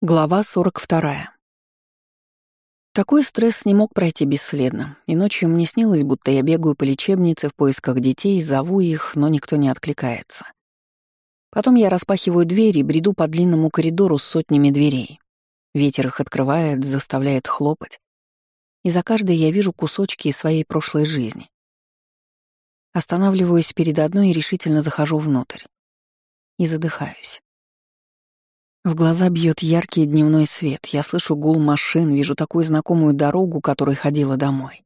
Глава 42. Такой стресс не мог пройти бесследно, и ночью мне снилось, будто я бегаю по лечебнице в поисках детей, зову их, но никто не откликается. Потом я распахиваю дверь и бреду по длинному коридору с сотнями дверей. Ветер их открывает, заставляет хлопать. И за каждой я вижу кусочки из своей прошлой жизни. Останавливаюсь перед одной и решительно захожу внутрь. И задыхаюсь. В глаза бьет яркий дневной свет. Я слышу гул машин, вижу такую знакомую дорогу, которой ходила домой.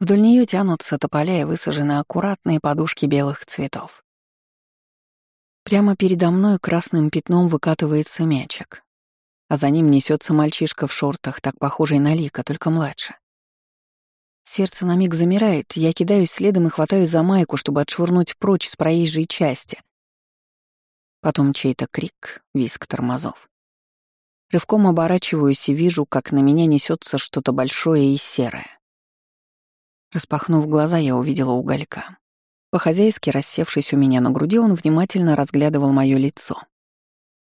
Вдоль нее тянутся тополя и высажены аккуратные подушки белых цветов. Прямо передо мной красным пятном выкатывается мячик, а за ним несется мальчишка в шортах, так похожий на Лика, только младше. Сердце на миг замирает, я кидаюсь следом и хватаю за майку, чтобы отшвырнуть прочь с проезжей части. Потом чей-то крик, визг тормозов. Рывком оборачиваюсь и вижу, как на меня несется что-то большое и серое. Распахнув глаза, я увидела уголька. По-хозяйски рассевшись у меня на груди, он внимательно разглядывал мое лицо.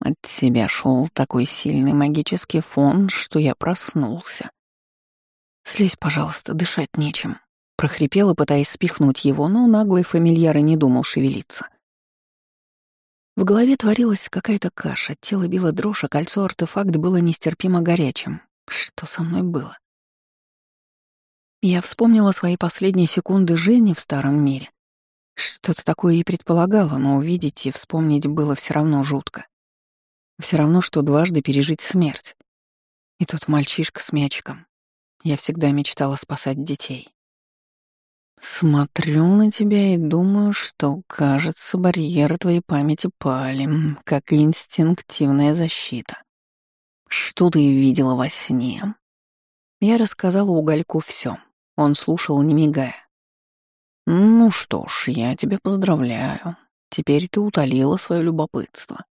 От себя шел такой сильный магический фон, что я проснулся. «Слезь, пожалуйста, дышать нечем», — прохрипела, пытаясь спихнуть его, но наглый фамильяр и не думал шевелиться — в голове творилась какая-то каша, тело било дрожь, а кольцо-артефакт было нестерпимо горячим. Что со мной было? Я вспомнила свои последние секунды жизни в старом мире. Что-то такое и предполагала, но увидеть и вспомнить было все равно жутко. Все равно, что дважды пережить смерть. И тут мальчишка с мячиком. Я всегда мечтала спасать детей. Смотрю на тебя и думаю, что, кажется, барьеры твоей памяти пали, как инстинктивная защита. Что ты видела во сне? Я рассказала Угольку все. Он слушал, не мигая. Ну что ж, я тебя поздравляю. Теперь ты утолила свое любопытство.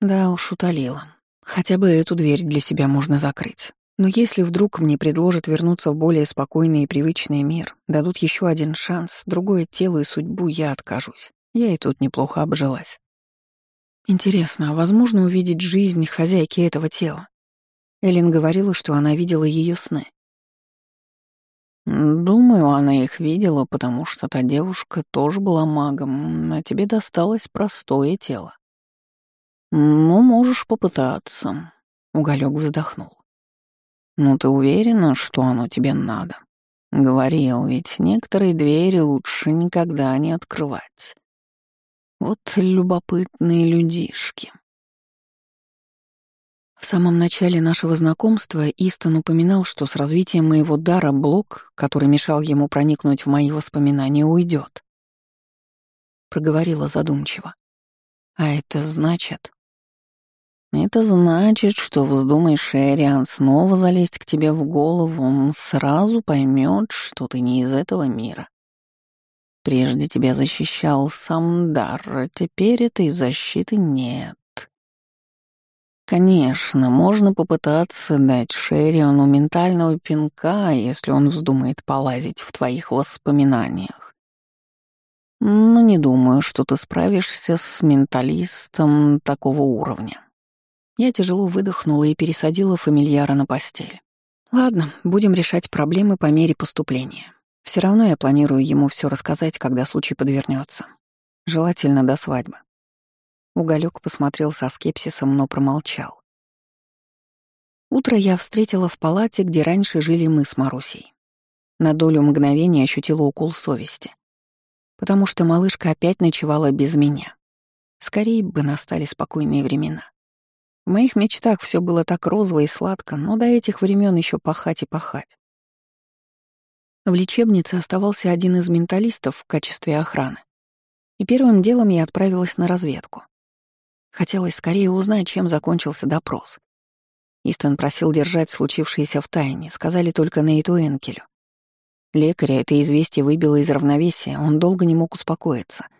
Да уж, утолила. Хотя бы эту дверь для себя можно закрыть. Но если вдруг мне предложат вернуться в более спокойный и привычный мир, дадут еще один шанс, другое тело и судьбу, я откажусь. Я и тут неплохо обжилась. Интересно, а возможно увидеть жизнь хозяйки этого тела? Эллен говорила, что она видела ее сны. Думаю, она их видела, потому что та девушка тоже была магом, а тебе досталось простое тело. Ну, можешь попытаться. Уголек вздохнул. «Ну ты уверена, что оно тебе надо?» «Говорил, ведь некоторые двери лучше никогда не открывать. Вот любопытные людишки». В самом начале нашего знакомства Истон упоминал, что с развитием моего дара блок, который мешал ему проникнуть в мои воспоминания, уйдет. Проговорила задумчиво. А это значит... Это значит, что вздумай Шериан снова залезть к тебе в голову, он сразу поймет, что ты не из этого мира. Прежде тебя защищал сам дар, а теперь этой защиты нет. Конечно, можно попытаться дать Шериану ментального пинка, если он вздумает полазить в твоих воспоминаниях. Но не думаю, что ты справишься с менталистом такого уровня. Я тяжело выдохнула и пересадила фамильяра на постель. Ладно, будем решать проблемы по мере поступления. Все равно я планирую ему все рассказать, когда случай подвернется. Желательно до свадьбы. Уголек посмотрел со скепсисом, но промолчал. Утро я встретила в палате, где раньше жили мы с Марусей. На долю мгновения ощутила укол совести. Потому что малышка опять ночевала без меня. Скорее бы настали спокойные времена. В моих мечтах все было так розово и сладко, но до этих времен еще пахать и пахать. В лечебнице оставался один из менталистов в качестве охраны. И первым делом я отправилась на разведку. Хотелось скорее узнать, чем закончился допрос. Истон просил держать случившееся в тайне, сказали только Нейту Энкелю. Лекаря это известие выбило из равновесия, он долго не мог успокоиться —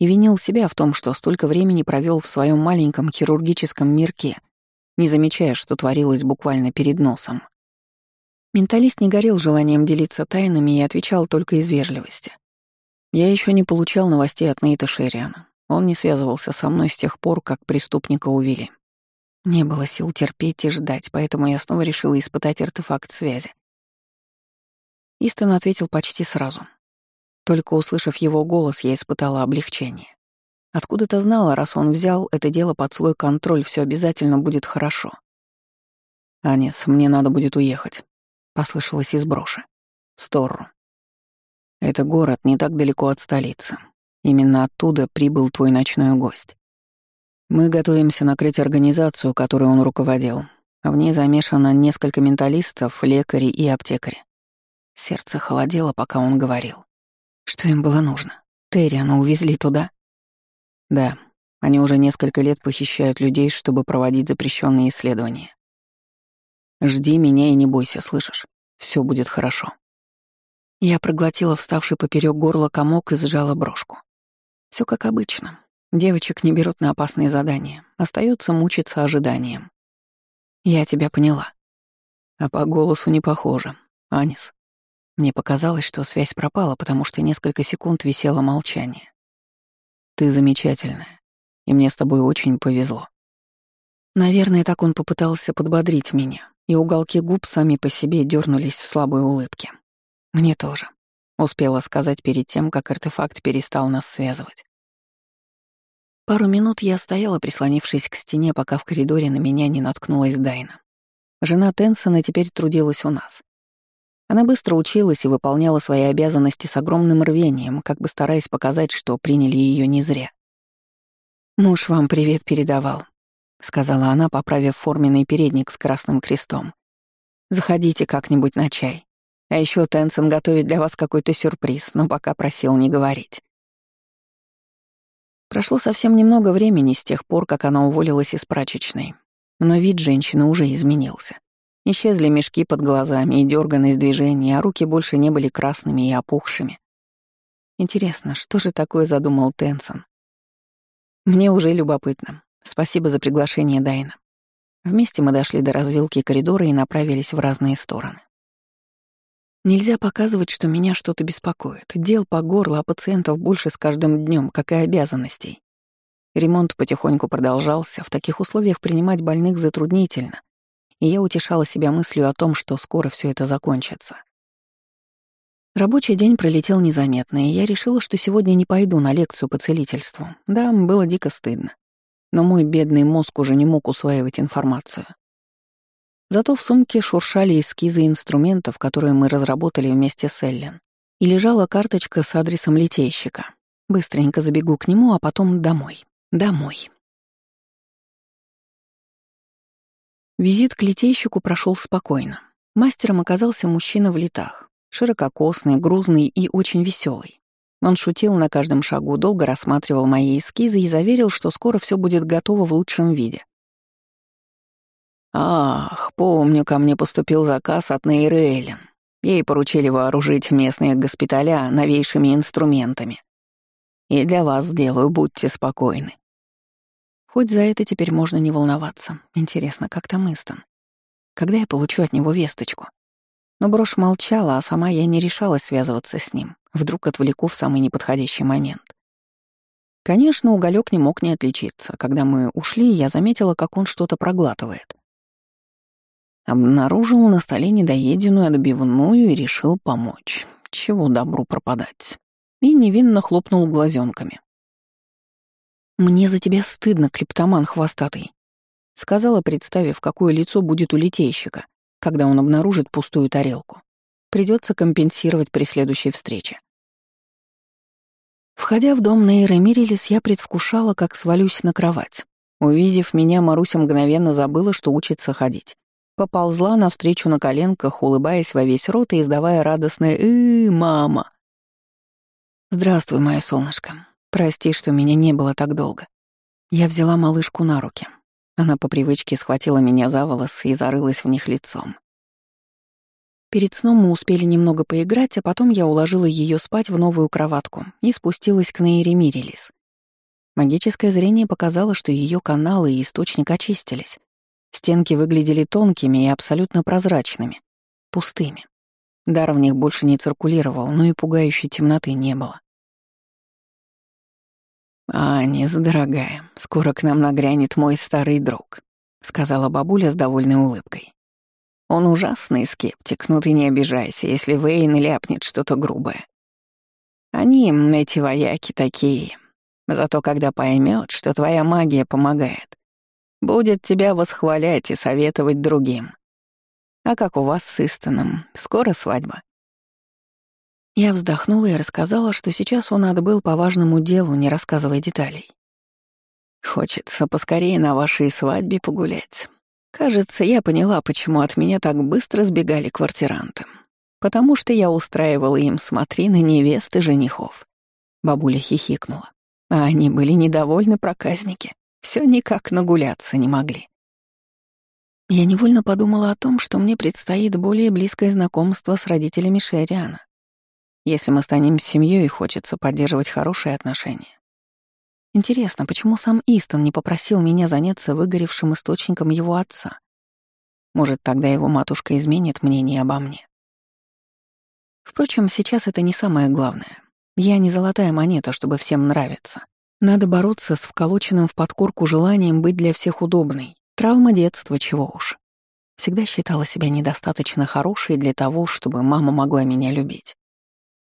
и винил себя в том, что столько времени провел в своем маленьком хирургическом мирке, не замечая, что творилось буквально перед носом. Менталист не горел желанием делиться тайнами и отвечал только из вежливости. Я еще не получал новостей от Нейта Шериана. Он не связывался со мной с тех пор, как преступника увели. Не было сил терпеть и ждать, поэтому я снова решила испытать артефакт связи. Истон ответил почти сразу. Только услышав его голос, я испытала облегчение. Откуда-то знала, раз он взял это дело под свой контроль, все обязательно будет хорошо. «Анис, мне надо будет уехать», — послышалось из броши. «Сторру. Это город не так далеко от столицы. Именно оттуда прибыл твой ночной гость. Мы готовимся накрыть организацию, которой он руководил. В ней замешано несколько менталистов, лекарей и аптекарей. Сердце холодело, пока он говорил. Что им было нужно? Терриана увезли туда? Да, они уже несколько лет похищают людей, чтобы проводить запрещенные исследования. Жди меня и не бойся, слышишь? Все будет хорошо. Я проглотила вставший поперек горла комок и сжала брошку. Все как обычно. Девочек не берут на опасные задания, остается мучиться ожиданием. Я тебя поняла. А по голосу не похоже. Анис. Мне показалось, что связь пропала, потому что несколько секунд висело молчание. Ты замечательная, и мне с тобой очень повезло. Наверное, так он попытался подбодрить меня, и уголки губ сами по себе дернулись в слабой улыбке. Мне тоже. Успела сказать перед тем, как артефакт перестал нас связывать. Пару минут я стояла, прислонившись к стене, пока в коридоре на меня не наткнулась Дайна. Жена Тенсона теперь трудилась у нас. Она быстро училась и выполняла свои обязанности с огромным рвением, как бы стараясь показать, что приняли ее не зря. «Муж вам привет передавал», — сказала она, поправив форменный передник с красным крестом. «Заходите как-нибудь на чай. А еще Тенсон готовит для вас какой-то сюрприз, но пока просил не говорить». Прошло совсем немного времени с тех пор, как она уволилась из прачечной, но вид женщины уже изменился. Исчезли мешки под глазами и дерганность движений, а руки больше не были красными и опухшими. Интересно, что же такое задумал Тенсон? Мне уже любопытно. Спасибо за приглашение, Дайна. Вместе мы дошли до развилки коридора и направились в разные стороны. Нельзя показывать, что меня что-то беспокоит. Дел по горло, а пациентов больше с каждым днем, как и обязанностей. Ремонт потихоньку продолжался, в таких условиях принимать больных затруднительно, и я утешала себя мыслью о том, что скоро все это закончится. Рабочий день пролетел незаметно, и я решила, что сегодня не пойду на лекцию по целительству. Да, было дико стыдно. Но мой бедный мозг уже не мог усваивать информацию. Зато в сумке шуршали эскизы инструментов, которые мы разработали вместе с Эллен. И лежала карточка с адресом литейщика. Быстренько забегу к нему, а потом домой. Домой. Визит к литейщику прошел спокойно. Мастером оказался мужчина в летах, ширококосный, грузный и очень веселый. Он шутил на каждом шагу, долго рассматривал мои эскизы и заверил, что скоро все будет готово в лучшем виде. Ах, помню, ко мне поступил заказ от Нейры Эллен. Ей поручили вооружить местные госпиталя новейшими инструментами. И для вас сделаю, будьте спокойны. Хоть за это теперь можно не волноваться. Интересно, как там Истон? Когда я получу от него весточку? Но брошь молчала, а сама я не решалась связываться с ним. Вдруг отвлеку в самый неподходящий момент. Конечно, уголек не мог не отличиться. Когда мы ушли, я заметила, как он что-то проглатывает. Обнаружил на столе недоеденную отбивную и решил помочь. Чего добру пропадать. И невинно хлопнул глазенками. «Мне за тебя стыдно, клептоман хвостатый», — сказала, представив, какое лицо будет у литейщика, когда он обнаружит пустую тарелку. Придется компенсировать при следующей встрече. Входя в дом Нейры Мирилис, я предвкушала, как свалюсь на кровать. Увидев меня, Маруся мгновенно забыла, что учится ходить. Поползла навстречу на коленках, улыбаясь во весь рот и издавая радостное «Э, мама!». «Здравствуй, мое солнышко. Прости, что меня не было так долго». Я взяла малышку на руки. Она по привычке схватила меня за волосы и зарылась в них лицом. Перед сном мы успели немного поиграть, а потом я уложила ее спать в новую кроватку и спустилась к Нейре Мирилис. Магическое зрение показало, что ее каналы и источник очистились. Стенки выглядели тонкими и абсолютно прозрачными, пустыми. Дар в них больше не циркулировал, но и пугающей темноты не было. «Анис, дорогая, скоро к нам нагрянет мой старый друг. — сказала бабуля с довольной улыбкой. «Он ужасный скептик, но ты не обижайся, если Вейн ляпнет что-то грубое. Они, эти вояки, такие. Зато когда поймет, что твоя магия помогает, будет тебя восхвалять и советовать другим. А как у вас с Истоном? Скоро свадьба?» Я вздохнула и рассказала, что сейчас он отбыл по важному делу, не рассказывая деталей. «Хочется поскорее на вашей свадьбе погулять. Кажется, я поняла, почему от меня так быстро сбегали квартиранты. Потому что я устраивала им смотрины невест и женихов». Бабуля хихикнула. А они были недовольны проказники. Все никак нагуляться не могли. Я невольно подумала о том, что мне предстоит более близкое знакомство с родителями Шериана. Если мы станем семьей, хочется поддерживать хорошие отношения. Интересно, почему сам Истон не попросил меня заняться выгоревшим источником его отца? Может, тогда его матушка изменит мнение обо мне? Впрочем, сейчас это не самое главное. Я не золотая монета, чтобы всем нравиться. Надо бороться с вколоченным в подкорку желанием быть для всех удобной. Травма детства, чего уж. Всегда считала себя недостаточно хорошей для того, чтобы мама могла меня любить.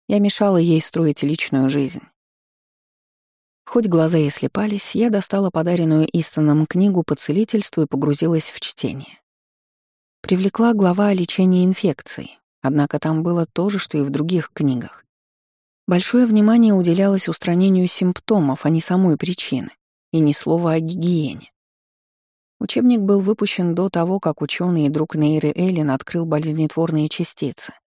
Я мешала ей строить личную жизнь. Хоть глаза и слепались, я достала подаренную Истоном книгу по целительству и погрузилась в чтение. Привлекла глава о лечении инфекций, однако там было то же, что и в других книгах. Большое внимание уделялось устранению симптомов, а не самой причины, и ни слова о гигиене. Учебник был выпущен до того, как ученый и друг Нейры Эллен открыл болезнетворные частицы —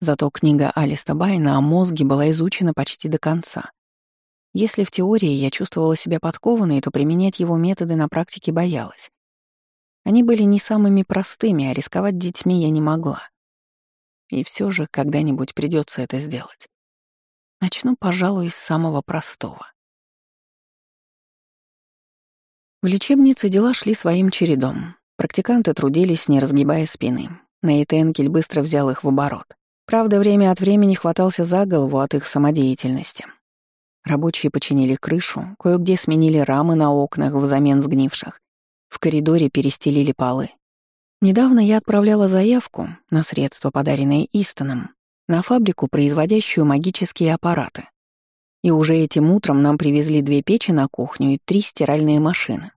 Зато книга Алиста Байна о мозге была изучена почти до конца. Если в теории я чувствовала себя подкованной, то применять его методы на практике боялась. Они были не самыми простыми, а рисковать детьми я не могла. И все же когда-нибудь придется это сделать. Начну, пожалуй, с самого простого. В лечебнице дела шли своим чередом. Практиканты трудились, не разгибая спины. Нейтенкель быстро взял их в оборот. Правда, время от времени хватался за голову от их самодеятельности. Рабочие починили крышу, кое-где сменили рамы на окнах взамен сгнивших. В коридоре перестелили полы. Недавно я отправляла заявку на средства, подаренные Истоном, на фабрику, производящую магические аппараты. И уже этим утром нам привезли две печи на кухню и три стиральные машины.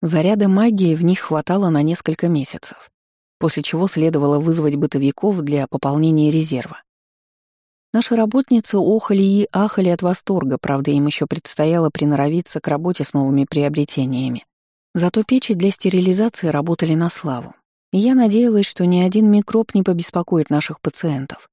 Заряда магии в них хватало на несколько месяцев после чего следовало вызвать бытовиков для пополнения резерва. Наши работницы охали и ахали от восторга, правда, им еще предстояло приноровиться к работе с новыми приобретениями. Зато печи для стерилизации работали на славу, и я надеялась, что ни один микроб не побеспокоит наших пациентов.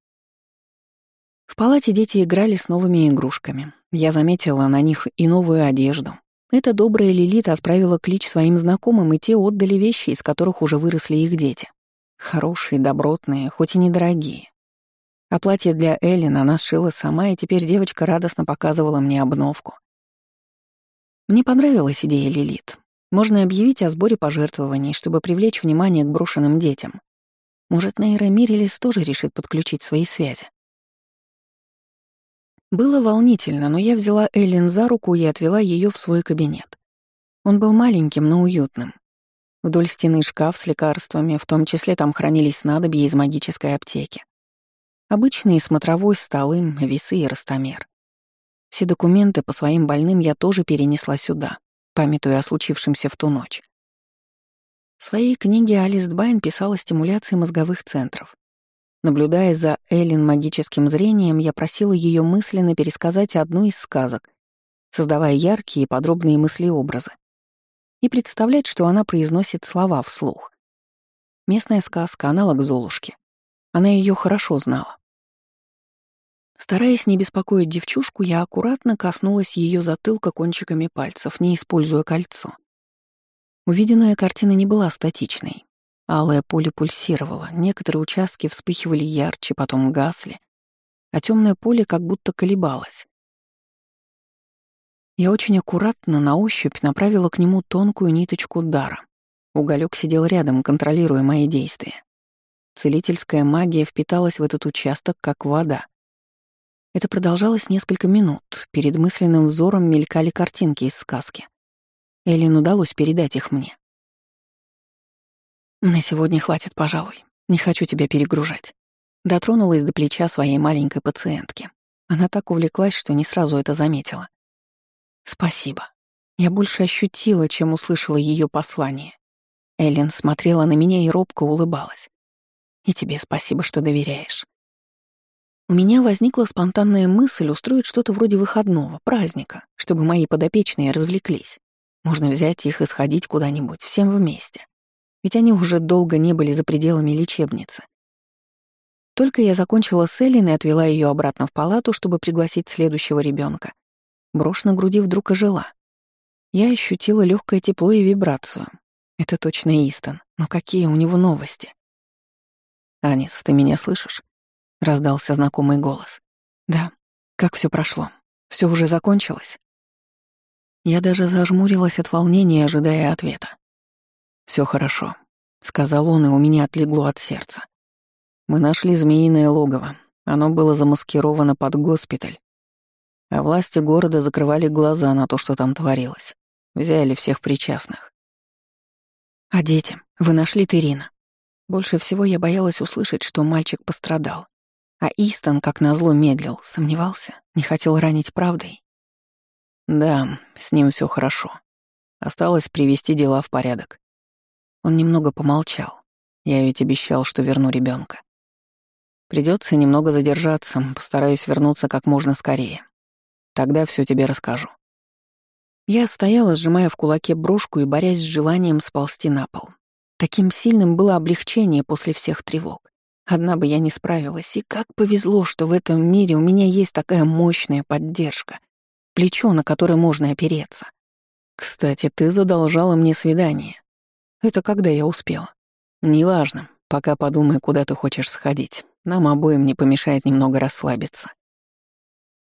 В палате дети играли с новыми игрушками. Я заметила на них и новую одежду. Эта добрая Лилит отправила клич своим знакомым, и те отдали вещи, из которых уже выросли их дети. Хорошие, добротные, хоть и недорогие. А платье для Эллен она сшила сама, и теперь девочка радостно показывала мне обновку. Мне понравилась идея Лилит. Можно объявить о сборе пожертвований, чтобы привлечь внимание к брошенным детям. Может, Нейра Мирелис тоже решит подключить свои связи. Было волнительно, но я взяла Эллен за руку и отвела ее в свой кабинет. Он был маленьким, но уютным. Вдоль стены шкаф с лекарствами, в том числе там хранились снадобья из магической аптеки. Обычные смотровой столы, весы и растомер. Все документы по своим больным я тоже перенесла сюда, памятуя о случившемся в ту ночь. В своей книге Алис Дбайн писала стимуляции мозговых центров. Наблюдая за Эллен магическим зрением, я просила ее мысленно пересказать одну из сказок, создавая яркие и подробные мысли-образы и представлять, что она произносит слова вслух. Местная сказка — аналог Золушки. Она ее хорошо знала. Стараясь не беспокоить девчушку, я аккуратно коснулась ее затылка кончиками пальцев, не используя кольцо. Увиденная картина не была статичной. Алое поле пульсировало, некоторые участки вспыхивали ярче, потом гасли, а темное поле как будто колебалось. Я очень аккуратно на ощупь направила к нему тонкую ниточку дара. Уголек сидел рядом, контролируя мои действия. Целительская магия впиталась в этот участок, как вода. Это продолжалось несколько минут. Перед мысленным взором мелькали картинки из сказки. Эллен удалось передать их мне. На сегодня хватит, пожалуй. Не хочу тебя перегружать. Дотронулась до плеча своей маленькой пациентки. Она так увлеклась, что не сразу это заметила. Спасибо. Я больше ощутила, чем услышала ее послание. Эллен смотрела на меня и робко улыбалась. И тебе спасибо, что доверяешь. У меня возникла спонтанная мысль устроить что-то вроде выходного, праздника, чтобы мои подопечные развлеклись. Можно взять их и сходить куда-нибудь, всем вместе. Ведь они уже долго не были за пределами лечебницы. Только я закончила с Эллен и отвела ее обратно в палату, чтобы пригласить следующего ребенка. Брошь на груди вдруг ожила. Я ощутила легкое тепло и вибрацию. Это точно Истон, но какие у него новости? «Анис, ты меня слышишь?» — раздался знакомый голос. «Да. Как все прошло? Все уже закончилось?» Я даже зажмурилась от волнения, ожидая ответа. Все хорошо», — сказал он, и у меня отлегло от сердца. «Мы нашли змеиное логово. Оно было замаскировано под госпиталь. А власти города закрывали глаза на то, что там творилось. Взяли всех причастных. «А дети? Вы нашли Терина?» Больше всего я боялась услышать, что мальчик пострадал. А Истон, как назло, медлил, сомневался, не хотел ранить правдой. Да, с ним все хорошо. Осталось привести дела в порядок. Он немного помолчал. Я ведь обещал, что верну ребенка. Придется немного задержаться, постараюсь вернуться как можно скорее. Тогда все тебе расскажу. Я стояла, сжимая в кулаке брошку и борясь с желанием сползти на пол. Таким сильным было облегчение после всех тревог. Одна бы я не справилась, и как повезло, что в этом мире у меня есть такая мощная поддержка, плечо, на которое можно опереться. Кстати, ты задолжала мне свидание. Это когда я успела. Неважно, пока подумай, куда ты хочешь сходить. Нам обоим не помешает немного расслабиться.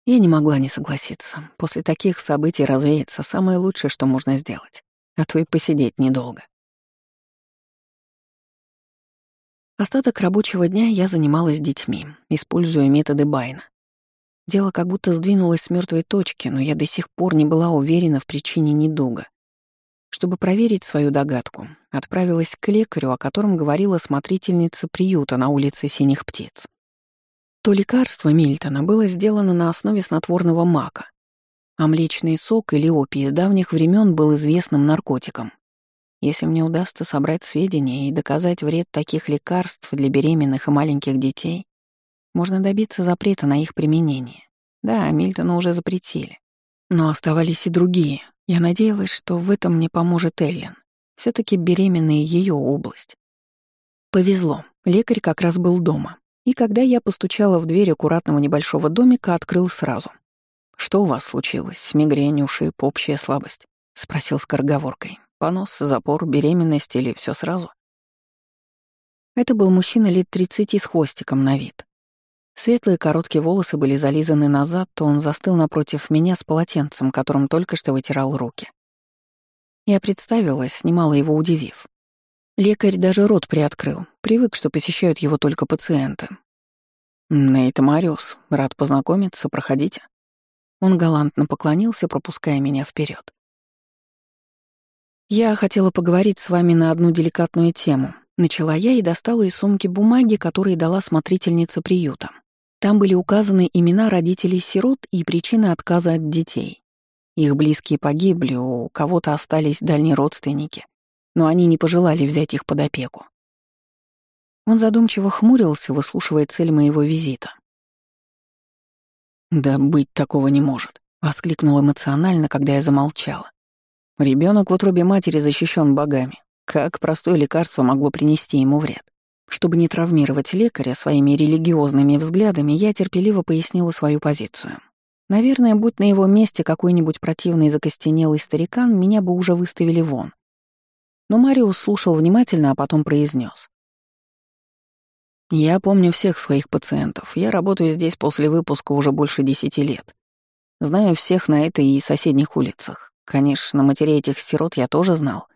Я не могла не согласиться. После таких событий развеяться самое лучшее, что можно сделать. А то и посидеть недолго. Остаток рабочего дня я занималась детьми, используя методы Байна. Дело как будто сдвинулось с мертвой точки, но я до сих пор не была уверена в причине недуга. Чтобы проверить свою догадку, отправилась к лекарю, о котором говорила смотрительница приюта на улице Синих Птиц. То лекарство Мильтона было сделано на основе снотворного мака, а млечный сок или опий с давних времен был известным наркотиком. Если мне удастся собрать сведения и доказать вред таких лекарств для беременных и маленьких детей, можно добиться запрета на их применение. Да, Мильтона уже запретили. Но оставались и другие. Я надеялась, что в этом мне поможет Эллен. все таки беременная ее область. Повезло, лекарь как раз был дома. И когда я постучала в дверь аккуратного небольшого домика, открыл сразу. «Что у вас случилось? Мигрень, ушиб, общая слабость?» — спросил скороговоркой. Понос, запор, беременность или все сразу? Это был мужчина лет тридцати с хвостиком на вид. Светлые короткие волосы были зализаны назад, то он застыл напротив меня с полотенцем, которым только что вытирал руки. Я представилась, немало его удивив. Лекарь даже рот приоткрыл, привык, что посещают его только пациенты. «Нейт Мариус, рад познакомиться, проходите». Он галантно поклонился, пропуская меня вперед. «Я хотела поговорить с вами на одну деликатную тему», — начала я и достала из сумки бумаги, которые дала смотрительница приюта. Там были указаны имена родителей-сирот и причины отказа от детей. Их близкие погибли, у кого-то остались дальние родственники, но они не пожелали взять их под опеку. Он задумчиво хмурился, выслушивая цель моего визита. «Да быть такого не может», — воскликнул эмоционально, когда я замолчала. Ребенок в утробе матери защищен богами. Как простое лекарство могло принести ему вред? Чтобы не травмировать лекаря своими религиозными взглядами, я терпеливо пояснила свою позицию. Наверное, будь на его месте какой-нибудь противный закостенелый старикан, меня бы уже выставили вон. Но Мариус слушал внимательно, а потом произнес: «Я помню всех своих пациентов. Я работаю здесь после выпуска уже больше десяти лет. Знаю всех на этой и соседних улицах. Конечно, матерей этих сирот я тоже знал.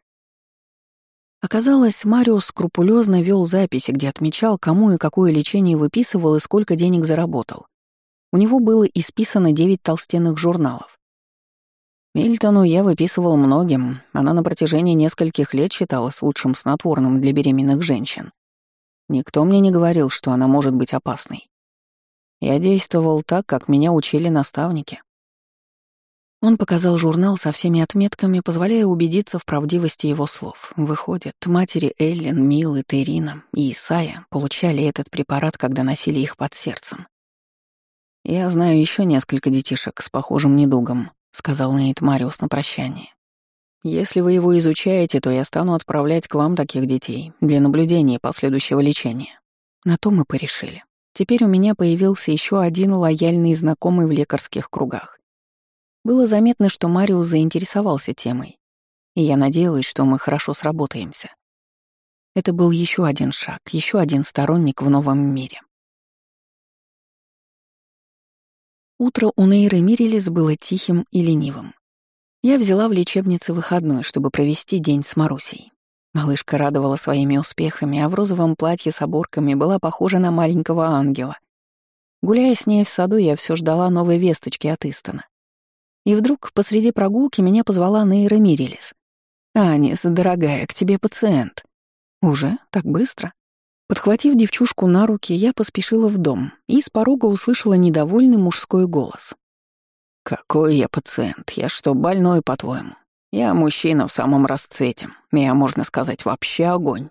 Оказалось, Мариус скрупулезно вел записи, где отмечал, кому и какое лечение выписывал и сколько денег заработал. У него было исписано девять толстенных журналов. Мильтону я выписывал многим. Она на протяжении нескольких лет считалась лучшим снотворным для беременных женщин. Никто мне не говорил, что она может быть опасной. Я действовал так, как меня учили наставники. Он показал журнал со всеми отметками, позволяя убедиться в правдивости его слов. Выходит, матери Эллен, Милы, Терина и Исая получали этот препарат, когда носили их под сердцем. «Я знаю еще несколько детишек с похожим недугом», — сказал Нейт Мариус на прощание. «Если вы его изучаете, то я стану отправлять к вам таких детей для наблюдения и последующего лечения». На то мы порешили. Теперь у меня появился еще один лояльный знакомый в лекарских кругах. Было заметно, что Мариус заинтересовался темой, и я надеялась, что мы хорошо сработаемся. Это был еще один шаг, еще один сторонник в новом мире. Утро у Нейры Мирилис было тихим и ленивым. Я взяла в лечебнице выходной, чтобы провести день с Марусей. Малышка радовала своими успехами, а в розовом платье с оборками была похожа на маленького ангела. Гуляя с ней в саду, я все ждала новой весточки от Истона. И вдруг посреди прогулки меня позвала Нейра Мирилис. «Анис, дорогая, к тебе пациент». «Уже? Так быстро?» Подхватив девчушку на руки, я поспешила в дом и с порога услышала недовольный мужской голос. «Какой я пациент? Я что, больной, по-твоему? Я мужчина в самом расцвете. Я, можно сказать, вообще огонь».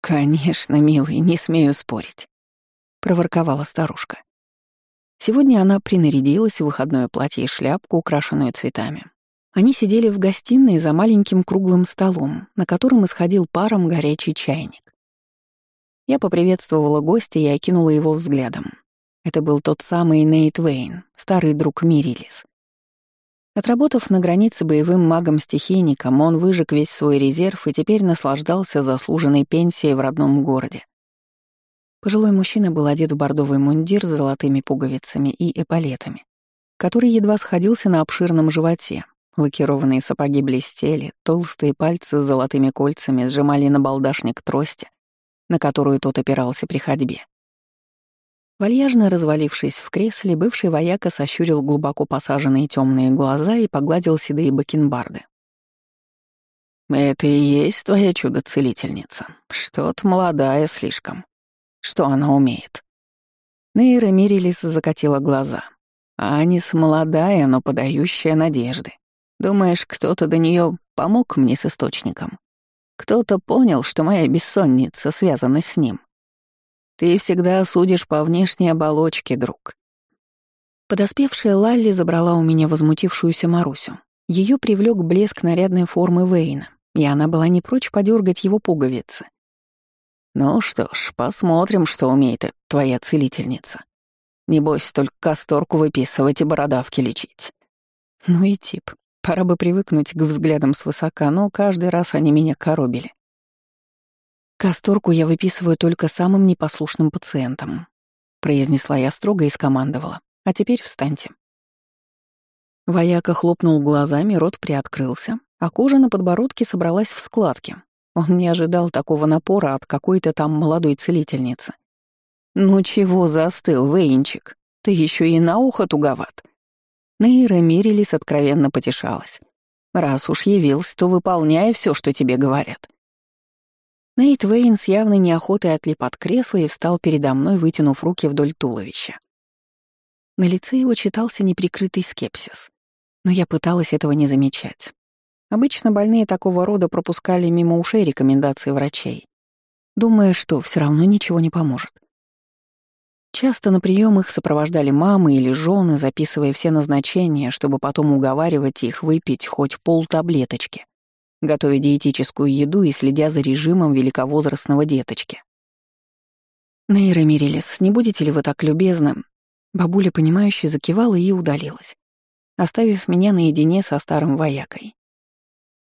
«Конечно, милый, не смею спорить», — проворковала старушка. Сегодня она принарядилась в выходное платье и шляпку, украшенную цветами. Они сидели в гостиной за маленьким круглым столом, на котором исходил паром горячий чайник. Я поприветствовала гостя и окинула его взглядом. Это был тот самый Нейт Вейн, старый друг Мирилис. Отработав на границе боевым магом-стихийником, он выжег весь свой резерв и теперь наслаждался заслуженной пенсией в родном городе. Пожилой мужчина был одет в бордовый мундир с золотыми пуговицами и эполетами, который едва сходился на обширном животе. Лакированные сапоги блестели, толстые пальцы с золотыми кольцами сжимали на балдашник трости, на которую тот опирался при ходьбе. Вальяжно развалившись в кресле, бывший вояка сощурил глубоко посаженные темные глаза и погладил седые бакенбарды. «Это и есть твоя чудо-целительница. Что-то молодая слишком. Что она умеет?» Нейра Мирилис закатила глаза. «Анис молодая, но подающая надежды. Думаешь, кто-то до нее помог мне с источником? Кто-то понял, что моя бессонница связана с ним. Ты всегда судишь по внешней оболочке, друг». Подоспевшая Лалли забрала у меня возмутившуюся Марусю. Ее привлек блеск нарядной формы Вейна, и она была не прочь подергать его пуговицы. «Ну что ж, посмотрим, что умеет твоя целительница. Небось, только касторку выписывать и бородавки лечить». Ну и тип. Пора бы привыкнуть к взглядам свысока, но каждый раз они меня коробили. «Касторку я выписываю только самым непослушным пациентам», — произнесла я строго и скомандовала. «А теперь встаньте». Вояка хлопнул глазами, рот приоткрылся, а кожа на подбородке собралась в складки, он не ожидал такого напора от какой-то там молодой целительницы. «Ну чего застыл, Вейнчик? Ты еще и на ухо туговат». Нейра Мирилис откровенно потешалась. «Раз уж явился, то выполняй все, что тебе говорят». Нейт Вейн с явной неохотой отлип от кресла и встал передо мной, вытянув руки вдоль туловища. На лице его читался неприкрытый скепсис, но я пыталась этого не замечать. Обычно больные такого рода пропускали мимо ушей рекомендации врачей, думая, что все равно ничего не поможет. Часто на прием их сопровождали мамы или жены, записывая все назначения, чтобы потом уговаривать их выпить хоть полтаблеточки, готовя диетическую еду и следя за режимом великовозрастного деточки. «Нейра Мирилис, не будете ли вы так любезны?» Бабуля, понимающе закивала и удалилась, оставив меня наедине со старым воякой.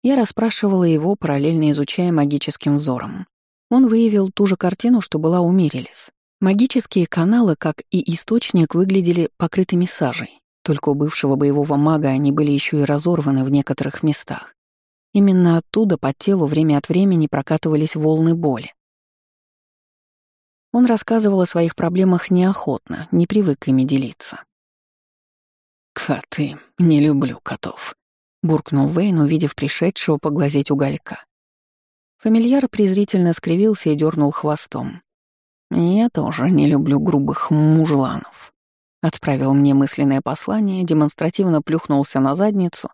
Я расспрашивала его, параллельно изучая магическим взором. Он выявил ту же картину, что была у Мирелис. Магические каналы, как и источник, выглядели покрытыми сажей. Только у бывшего боевого мага они были еще и разорваны в некоторых местах. Именно оттуда по телу время от времени прокатывались волны боли. Он рассказывал о своих проблемах неохотно, не привык ими делиться. «Коты. Не люблю котов», — буркнул Вейн, увидев пришедшего поглазеть уголька. Фамильяр презрительно скривился и дернул хвостом. «Я тоже не люблю грубых мужланов», — отправил мне мысленное послание, демонстративно плюхнулся на задницу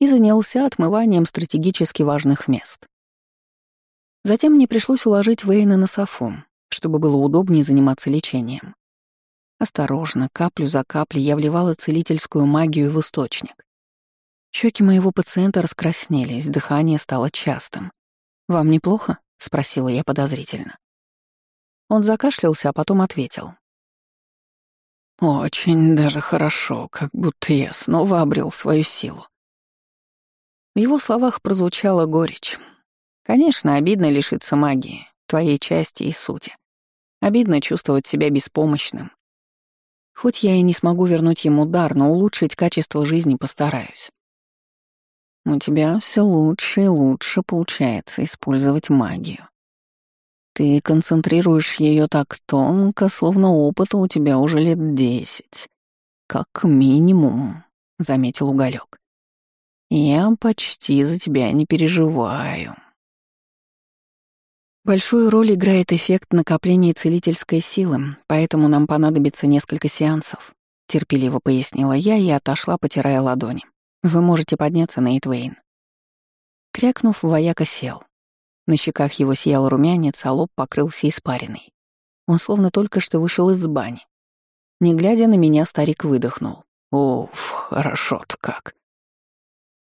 и занялся отмыванием стратегически важных мест. Затем мне пришлось уложить Вейна на софу, чтобы было удобнее заниматься лечением. Осторожно, каплю за каплей я вливала целительскую магию в источник. Щеки моего пациента раскраснелись, дыхание стало частым. «Вам неплохо?» — спросила я подозрительно. Он закашлялся, а потом ответил. «Очень даже хорошо, как будто я снова обрел свою силу». В его словах прозвучала горечь. Конечно, обидно лишиться магии, твоей части и сути. Обидно чувствовать себя беспомощным. Хоть я и не смогу вернуть ему дар, но улучшить качество жизни постараюсь. У тебя все лучше и лучше получается использовать магию. Ты концентрируешь ее так тонко, словно опыта у тебя уже лет десять. Как минимум, — заметил уголек. Я почти за тебя не переживаю. Большую роль играет эффект накопления целительской силы, поэтому нам понадобится несколько сеансов, терпеливо пояснила я и отошла, потирая ладони. Вы можете подняться, Нейт Вейн. Крякнув, вояка сел. На щеках его сиял румянец, а лоб покрылся испариной. Он словно только что вышел из бани. Не глядя на меня, старик выдохнул. «Уф, хорошо-то как!»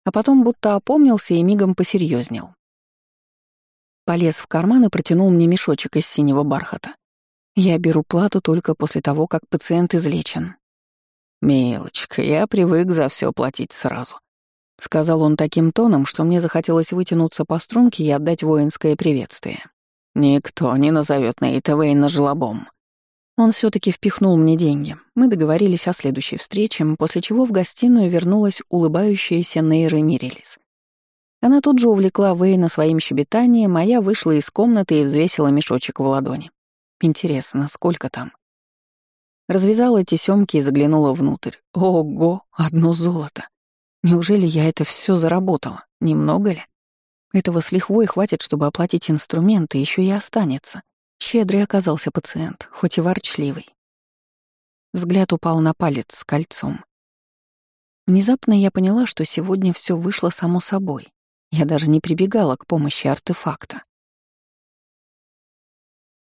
А потом будто опомнился и мигом посерьезнел. Полез в карман и протянул мне мешочек из синего бархата. Я беру плату только после того, как пациент излечен. «Милочка, я привык за все платить сразу», — сказал он таким тоном, что мне захотелось вытянуться по струнке и отдать воинское приветствие. «Никто не назовет Нейта Вейна жлобом». Он все таки впихнул мне деньги. Мы договорились о следующей встрече, после чего в гостиную вернулась улыбающаяся Нейра Мирелис. Она тут же увлекла Вейна своим щебетанием, а я вышла из комнаты и взвесила мешочек в ладони. Интересно, сколько там? Развязала тесёмки и заглянула внутрь. Ого, одно золото. Неужели я это все заработала? Немного ли? Этого с лихвой хватит, чтобы оплатить инструменты, еще и останется. Щедрый оказался пациент, хоть и ворчливый. Взгляд упал на палец с кольцом. Внезапно я поняла, что сегодня все вышло само собой. Я даже не прибегала к помощи артефакта.